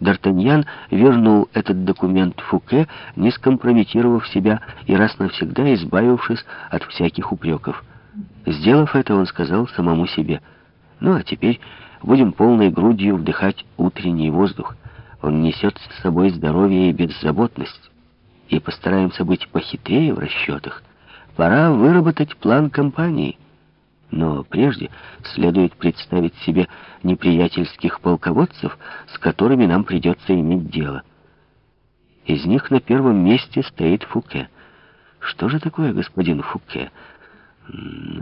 Д'Артаньян вернул этот документ Фуке, не скомпрометировав себя и раз навсегда избавившись от всяких упреков. Сделав это, он сказал самому себе, «Ну а теперь будем полной грудью вдыхать утренний воздух. Он несет с собой здоровье и беззаботность. И постараемся быть похитрее в расчетах. Пора выработать план кампании». Но прежде следует представить себе неприятельских полководцев, с которыми нам придется иметь дело. Из них на первом месте стоит Фуке. Что же такое господин Фуке?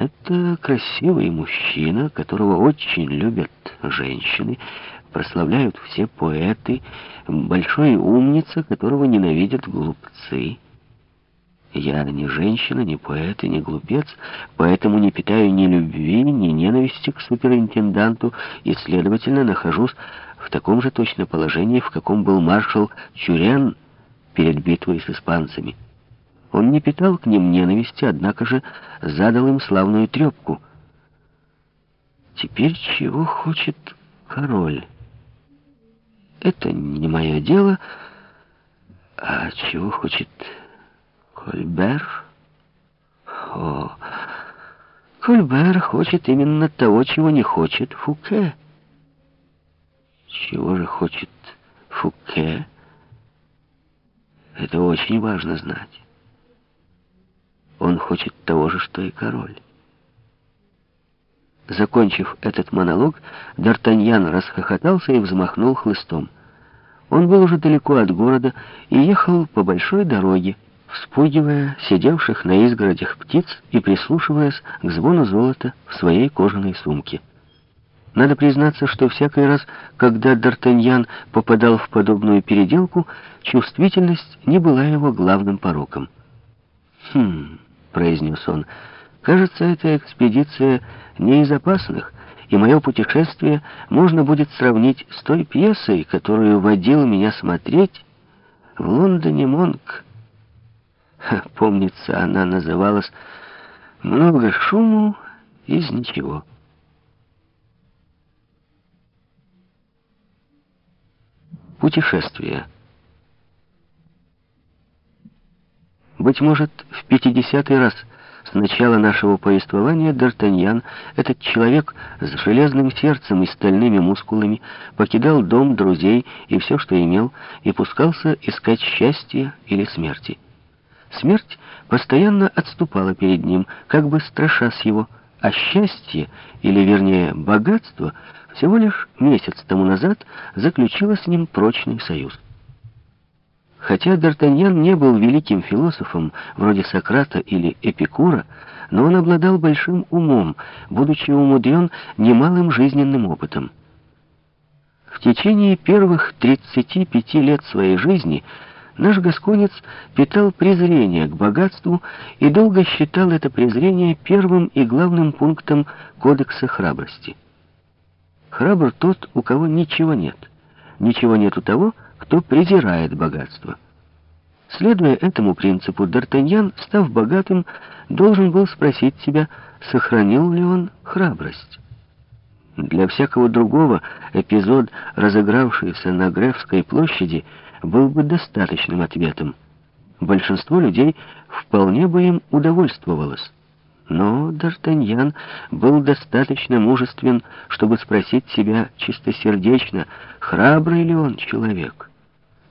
Это красивый мужчина, которого очень любят женщины, прославляют все поэты, большой умница, которого ненавидят глупцы. Я не женщина, не поэт и не глупец, поэтому не питаю ни любви, ни ненависти к суперинтенданту и, следовательно, нахожусь в таком же точно положении, в каком был маршал Чурен перед битвой с испанцами. Он не питал к ним ненависти, однако же задал им славную трепку. Теперь чего хочет король? Это не мое дело, а чего хочет Кольбер? О, Кольбер хочет именно того, чего не хочет Фуке. Чего же хочет Фуке? Это очень важно знать. Он хочет того же, что и король. Закончив этот монолог, Д'Артаньян расхохотался и взмахнул хлыстом. Он был уже далеко от города и ехал по большой дороге, вспугивая сидевших на изгородях птиц и прислушиваясь к звону золота в своей кожаной сумке. Надо признаться, что всякий раз, когда Д'Артаньян попадал в подобную переделку, чувствительность не была его главным пороком. «Хм», — произнес он, — «кажется, эта экспедиция не из опасных, и мое путешествие можно будет сравнить с той пьесой, которую водил меня смотреть в Лондоне Монк». Помнится, она называлась «Много шуму из ничего». Путешествие. Быть может, в пятидесятый раз с начала нашего повествования Д'Артаньян, этот человек с железным сердцем и стальными мускулами, покидал дом друзей и все, что имел, и пускался искать счастья или смерти. Смерть постоянно отступала перед ним, как бы страшась его, а счастье, или вернее богатство, всего лишь месяц тому назад заключило с ним прочный союз. Хотя Д'Артаньян не был великим философом, вроде Сократа или Эпикура, но он обладал большим умом, будучи умудрен немалым жизненным опытом. В течение первых 35 лет своей жизни Наш гасконец питал презрение к богатству и долго считал это презрение первым и главным пунктом кодекса храбрости. Храбр тот, у кого ничего нет. Ничего нет у того, кто презирает богатство. Следуя этому принципу, Д'Артаньян, став богатым, должен был спросить себя, сохранил ли он храбрость. Для всякого другого эпизод, разыгравшийся на Гревской площади, был бы достаточным ответом. Большинство людей вполне бы им удовольствовалось. Но Д'Артаньян был достаточно мужествен, чтобы спросить себя чистосердечно, храбрый ли он человек.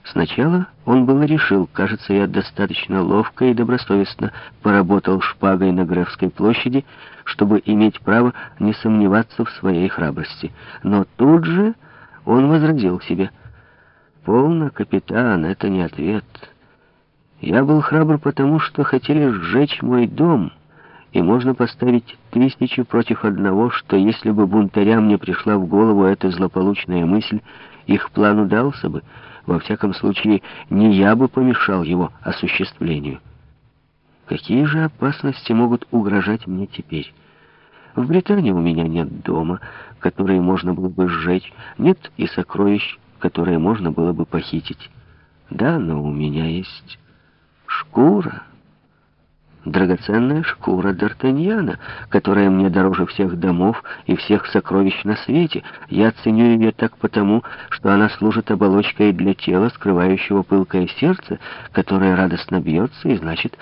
Сначала он было решил, кажется, я достаточно ловко и добросовестно поработал шпагой на Гревской площади, чтобы иметь право не сомневаться в своей храбрости. Но тут же он возразил себе — «Полно, капитан, это не ответ. Я был храбр потому, что хотели сжечь мой дом, и можно поставить тысячи против одного, что если бы бунтарям не пришла в голову эта злополучная мысль, их план удался бы. Во всяком случае, не я бы помешал его осуществлению. Какие же опасности могут угрожать мне теперь?» В Британии у меня нет дома, который можно было бы сжечь, нет и сокровищ, которые можно было бы похитить. Да, но у меня есть шкура. драгоценная шкура Д'Артаньяна, которая мне дороже всех домов и всех сокровищ на свете. Я ценю ее так потому, что она служит оболочкой для тела, скрывающего пылкое сердце, которое радостно бьется и, значит,